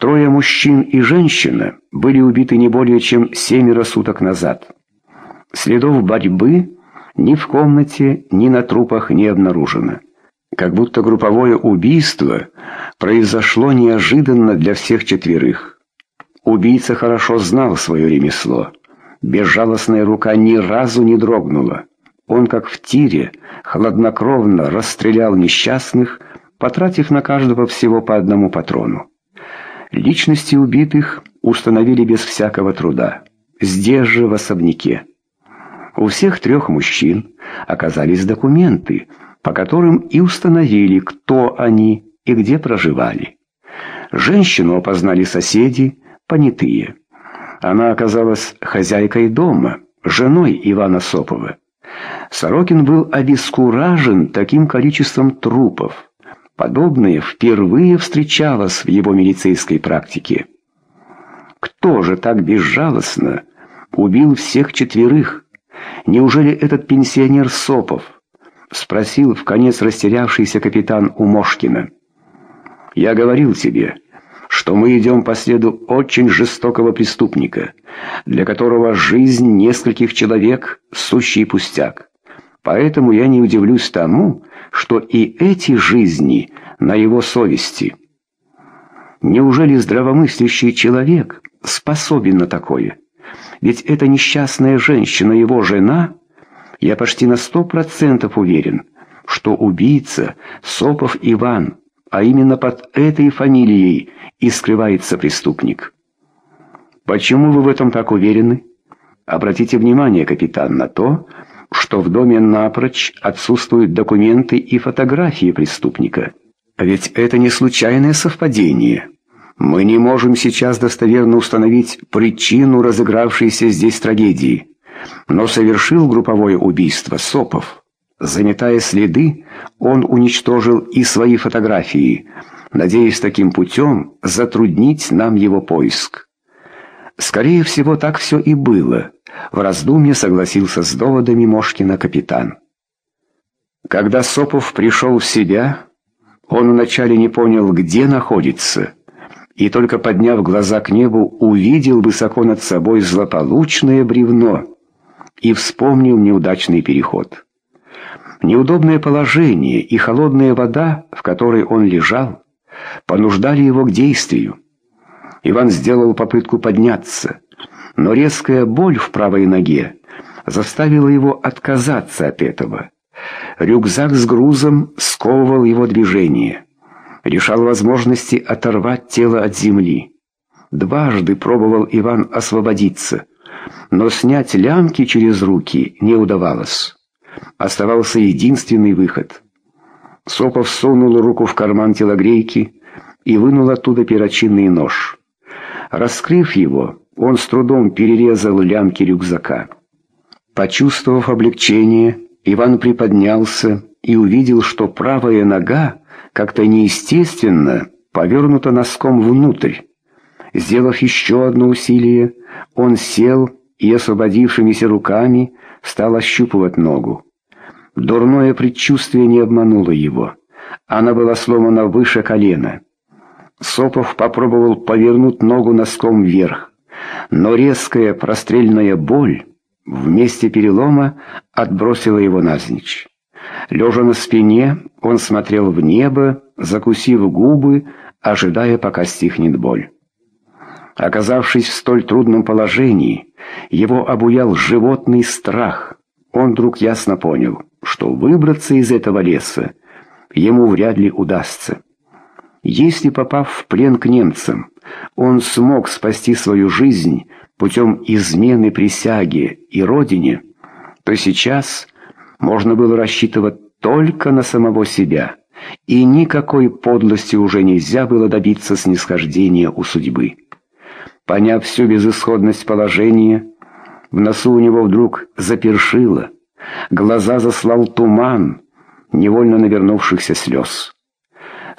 Трое мужчин и женщина были убиты не более чем семеро суток назад. Следов борьбы ни в комнате, ни на трупах не обнаружено. Как будто групповое убийство произошло неожиданно для всех четверых. Убийца хорошо знал свое ремесло. Безжалостная рука ни разу не дрогнула. Он, как в тире, хладнокровно расстрелял несчастных, потратив на каждого всего по одному патрону. Личности убитых установили без всякого труда. Здесь же, в особняке. У всех трех мужчин оказались документы, по которым и установили, кто они и где проживали. Женщину опознали соседи, понятые. Она оказалась хозяйкой дома, женой Ивана Сопова. Сорокин был обескуражен таким количеством трупов. Подобное впервые встречалось в его милицейской практике. Кто же так безжалостно убил всех четверых? Неужели этот пенсионер Сопов? Спросил в конец растерявшийся капитан Умошкина. Я говорил тебе, что мы идем по следу очень жестокого преступника, для которого жизнь нескольких человек — сущий пустяк. Поэтому я не удивлюсь тому, что и эти жизни на его совести. Неужели здравомыслящий человек способен на такое? Ведь эта несчастная женщина, его жена, я почти на сто процентов уверен, что убийца Сопов Иван, а именно под этой фамилией и скрывается преступник. Почему вы в этом так уверены? Обратите внимание, капитан, на то, что в доме напрочь отсутствуют документы и фотографии преступника. Ведь это не случайное совпадение. Мы не можем сейчас достоверно установить причину разыгравшейся здесь трагедии. Но совершил групповое убийство Сопов. Заметая следы, он уничтожил и свои фотографии, надеясь таким путем затруднить нам его поиск. Скорее всего, так все и было. В раздумье согласился с доводами Мошкина капитан. Когда Сопов пришел в себя, он вначале не понял, где находится, и только подняв глаза к небу, увидел высоко над собой злополучное бревно и вспомнил неудачный переход. Неудобное положение и холодная вода, в которой он лежал, понуждали его к действию. Иван сделал попытку подняться, но резкая боль в правой ноге заставила его отказаться от этого. Рюкзак с грузом сковывал его движение, решал возможности оторвать тело от земли. Дважды пробовал Иван освободиться, но снять лямки через руки не удавалось. Оставался единственный выход. Сопов сунул руку в карман телогрейки и вынул оттуда перочинный нож. Раскрыв его, он с трудом перерезал лямки рюкзака. Почувствовав облегчение, Иван приподнялся и увидел, что правая нога как-то неестественно повернута носком внутрь. Сделав еще одно усилие, он сел и освободившимися руками стал ощупывать ногу. Дурное предчувствие не обмануло его. Она была сломана выше колена. Сопов попробовал повернуть ногу носком вверх, но резкая прострельная боль в месте перелома отбросила его навзничь. Лежа на спине, он смотрел в небо, закусив губы, ожидая, пока стихнет боль. Оказавшись в столь трудном положении, его обуял животный страх. Он вдруг ясно понял, что выбраться из этого леса ему вряд ли удастся. Если, попав в плен к немцам, он смог спасти свою жизнь путем измены присяге и родине, то сейчас можно было рассчитывать только на самого себя, и никакой подлости уже нельзя было добиться снисхождения у судьбы. Поняв всю безысходность положения, в носу у него вдруг запершило, глаза заслал туман невольно навернувшихся слез.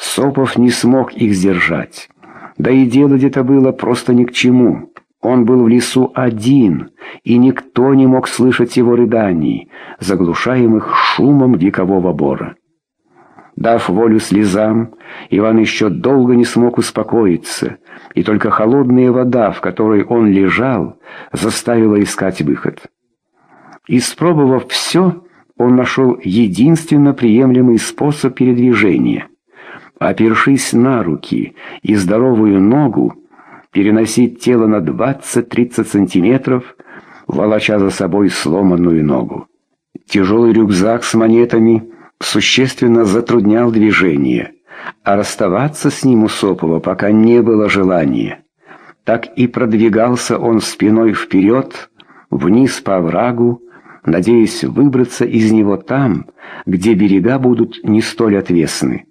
Сопов не смог их сдержать. Да и делать это было просто ни к чему. Он был в лесу один, и никто не мог слышать его рыданий, заглушаемых шумом векового бора. Дав волю слезам, Иван еще долго не смог успокоиться, и только холодная вода, в которой он лежал, заставила искать выход. Испробовав все, он нашел единственно приемлемый способ передвижения. Опершись на руки и здоровую ногу, переносить тело на 20-30 сантиметров, волоча за собой сломанную ногу. Тяжелый рюкзак с монетами существенно затруднял движение, а расставаться с ним у Сопова пока не было желания. Так и продвигался он спиной вперед, вниз по оврагу, надеясь выбраться из него там, где берега будут не столь отвесны.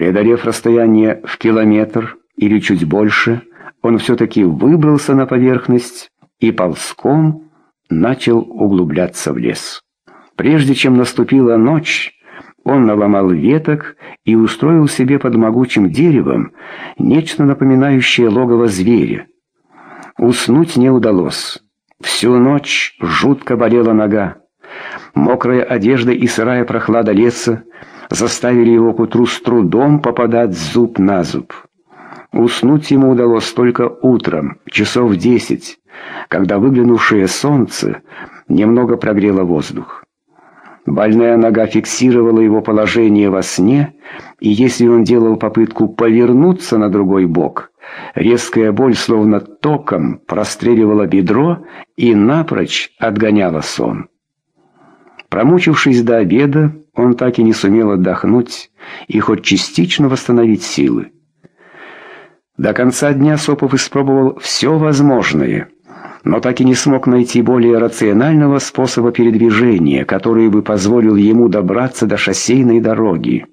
Преодолев расстояние в километр или чуть больше, он все-таки выбрался на поверхность и ползком начал углубляться в лес. Прежде чем наступила ночь, он наломал веток и устроил себе под могучим деревом нечто напоминающее логово зверя. Уснуть не удалось. Всю ночь жутко болела нога. Мокрая одежда и сырая прохлада леса заставили его к утру с трудом попадать зуб на зуб. Уснуть ему удалось только утром, часов десять, когда выглянувшее солнце немного прогрело воздух. Больная нога фиксировала его положение во сне, и если он делал попытку повернуться на другой бок, резкая боль словно током простреливала бедро и напрочь отгоняла сон. Промучившись до обеда, он так и не сумел отдохнуть и хоть частично восстановить силы. До конца дня Сопов испробовал все возможное, но так и не смог найти более рационального способа передвижения, который бы позволил ему добраться до шоссейной дороги.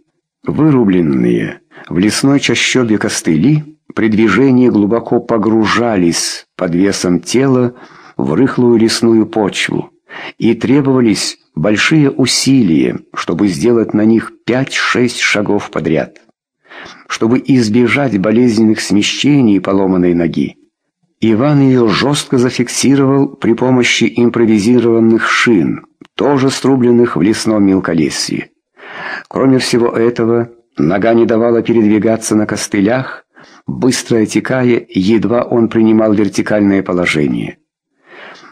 Вырубленные в лесной чащобе костыли при движении глубоко погружались под весом тела в рыхлую лесную почву, и требовались большие усилия, чтобы сделать на них 5-6 шагов подряд чтобы избежать болезненных смещений поломанной ноги. Иван ее жестко зафиксировал при помощи импровизированных шин, тоже струбленных в лесном мелколесье. Кроме всего этого, нога не давала передвигаться на костылях, быстро отекая, едва он принимал вертикальное положение.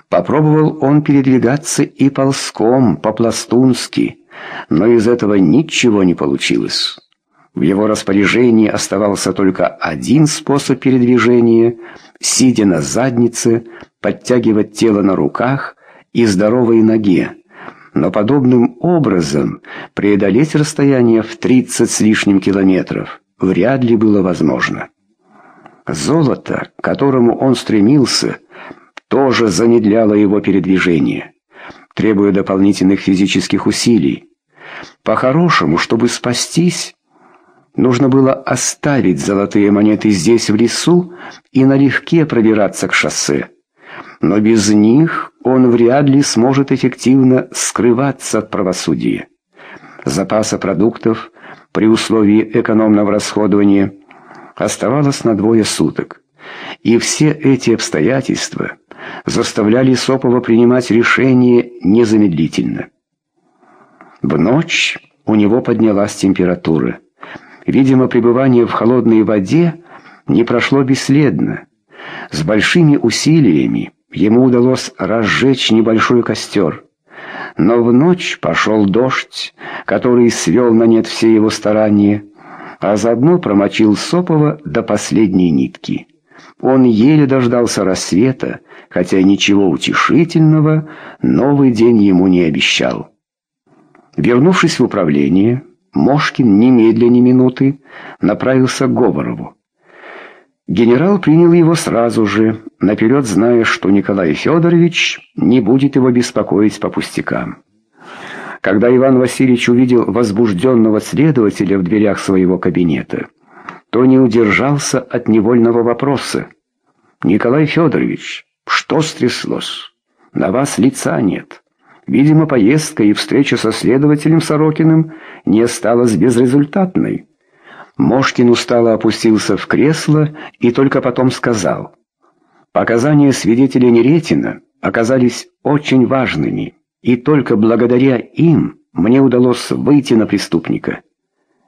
Попробовал он передвигаться и ползком, по-пластунски, но из этого ничего не получилось. В его распоряжении оставался только один способ передвижения – сидя на заднице, подтягивать тело на руках и здоровой ноге. Но подобным образом преодолеть расстояние в 30 с лишним километров вряд ли было возможно. Золото, к которому он стремился, тоже замедляло его передвижение, требуя дополнительных физических усилий. По-хорошему, чтобы спастись, Нужно было оставить золотые монеты здесь, в лесу, и налегке пробираться к шоссе. Но без них он вряд ли сможет эффективно скрываться от правосудия. Запаса продуктов при условии экономного расходования оставалось на двое суток. И все эти обстоятельства заставляли Сопова принимать решение незамедлительно. В ночь у него поднялась температура. Видимо, пребывание в холодной воде не прошло бесследно. С большими усилиями ему удалось разжечь небольшой костер. Но в ночь пошел дождь, который свел на нет все его старания, а заодно промочил Сопова до последней нитки. Он еле дождался рассвета, хотя ничего утешительного новый день ему не обещал. Вернувшись в управление, Мошкин немедля ни минуты направился к Говорову. Генерал принял его сразу же, наперед зная, что Николай Федорович не будет его беспокоить по пустякам. Когда Иван Васильевич увидел возбужденного следователя в дверях своего кабинета, то не удержался от невольного вопроса. «Николай Федорович, что стряслось? На вас лица нет». Видимо, поездка и встреча со следователем Сорокиным не осталась безрезультатной. Мошкин устало опустился в кресло и только потом сказал. Показания свидетеля Неретина оказались очень важными, и только благодаря им мне удалось выйти на преступника.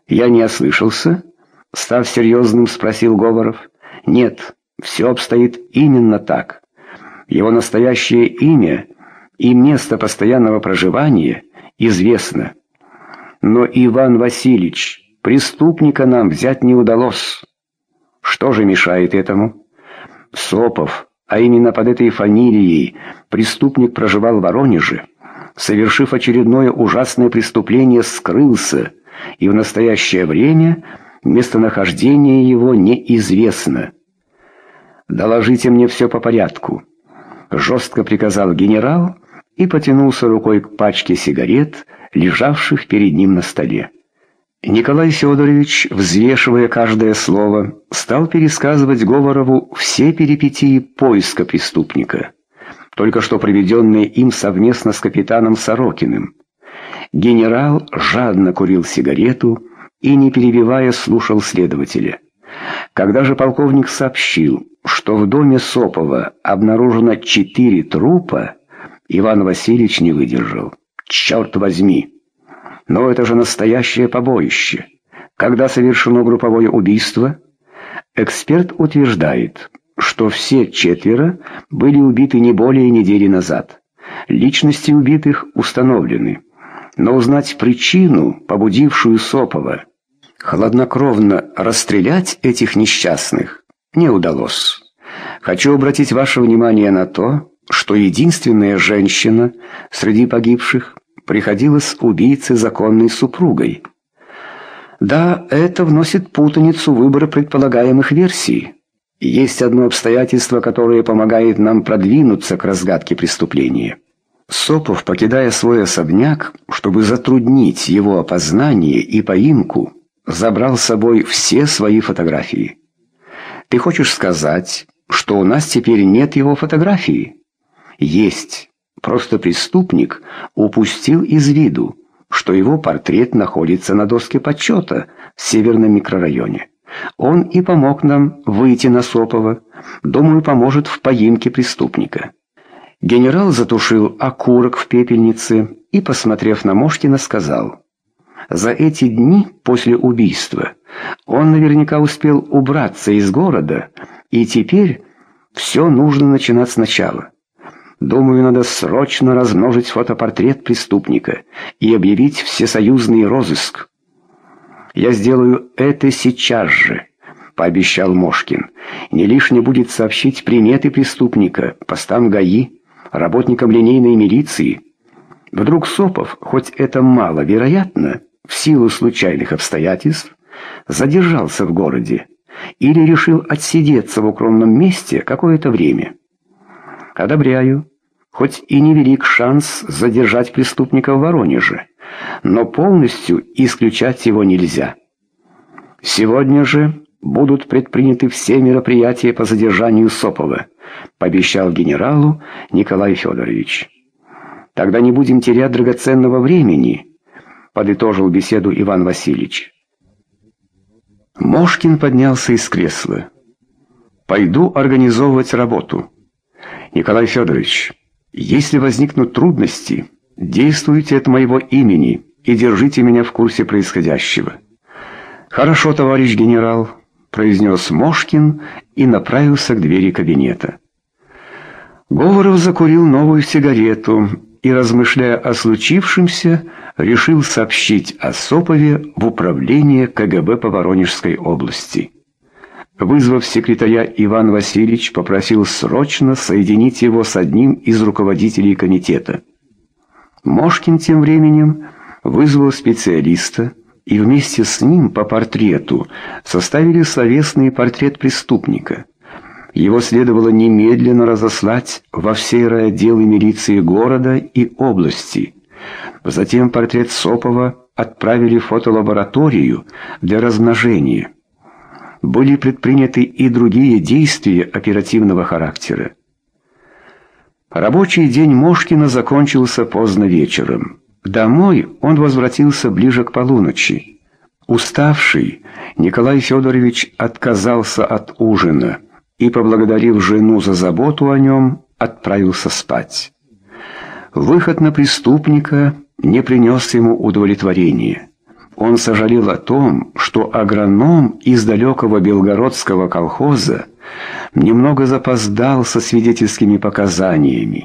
«Я не ослышался?» — став серьезным, спросил Говоров. «Нет, все обстоит именно так. Его настоящее имя и место постоянного проживания известно. Но Иван Васильевич, преступника нам взять не удалось. Что же мешает этому? Сопов, а именно под этой фамилией, преступник проживал в Воронеже, совершив очередное ужасное преступление, скрылся, и в настоящее время местонахождение его неизвестно. «Доложите мне все по порядку», — жестко приказал генерал и потянулся рукой к пачке сигарет, лежавших перед ним на столе. Николай Федорович, взвешивая каждое слово, стал пересказывать Говорову все перипетии поиска преступника, только что проведенные им совместно с капитаном Сорокиным. Генерал жадно курил сигарету и, не перебивая, слушал следователя. Когда же полковник сообщил, что в доме Сопова обнаружено четыре трупа, Иван Васильевич не выдержал. «Черт возьми! Но это же настоящее побоище! Когда совершено групповое убийство?» Эксперт утверждает, что все четверо были убиты не более недели назад. Личности убитых установлены. Но узнать причину, побудившую Сопова, хладнокровно расстрелять этих несчастных, не удалось. Хочу обратить ваше внимание на то, что единственная женщина среди погибших приходилась убийце законной супругой. Да, это вносит путаницу выбора предполагаемых версий. Есть одно обстоятельство, которое помогает нам продвинуться к разгадке преступления. Сопов, покидая свой особняк, чтобы затруднить его опознание и поимку, забрал с собой все свои фотографии. Ты хочешь сказать, что у нас теперь нет его фотографии? Есть. Просто преступник упустил из виду, что его портрет находится на доске почета в северном микрорайоне. Он и помог нам выйти на Сопова. Думаю, поможет в поимке преступника. Генерал затушил окурок в пепельнице и, посмотрев на Мошкина, сказал, «За эти дни после убийства он наверняка успел убраться из города, и теперь все нужно начинать сначала». Думаю, надо срочно размножить фотопортрет преступника и объявить всесоюзный розыск. Я сделаю это сейчас же, пообещал Мошкин. Не лишне будет сообщить приметы преступника постам ГАИ, работникам линейной милиции. Вдруг Сопов, хоть это мало вероятно, в силу случайных обстоятельств, задержался в городе или решил отсидеться в укромном месте какое-то время. Одобряю. Хоть и невелик шанс задержать преступника в Воронеже, но полностью исключать его нельзя. Сегодня же будут предприняты все мероприятия по задержанию Сопова, пообещал генералу Николай Федорович. Тогда не будем терять драгоценного времени, подытожил беседу Иван Васильевич. Мошкин поднялся из кресла. Пойду организовывать работу. «Николай Федорович, если возникнут трудности, действуйте от моего имени и держите меня в курсе происходящего». «Хорошо, товарищ генерал», — произнес Мошкин и направился к двери кабинета. Говоров закурил новую сигарету и, размышляя о случившемся, решил сообщить о Сопове в управление КГБ по Воронежской области. Вызвав секретаря, Иван Васильевич попросил срочно соединить его с одним из руководителей комитета. Мошкин тем временем вызвал специалиста и вместе с ним по портрету составили словесный портрет преступника. Его следовало немедленно разослать во все райотделы милиции города и области. Затем портрет Сопова отправили в фотолабораторию для размножения были предприняты и другие действия оперативного характера. Рабочий день Мошкина закончился поздно вечером. Домой он возвратился ближе к полуночи. Уставший, Николай Федорович отказался от ужина и, поблагодарив жену за заботу о нем, отправился спать. Выход на преступника не принес ему удовлетворения. Он сожалел о том, что агроном из далекого белгородского колхоза немного запоздал со свидетельскими показаниями.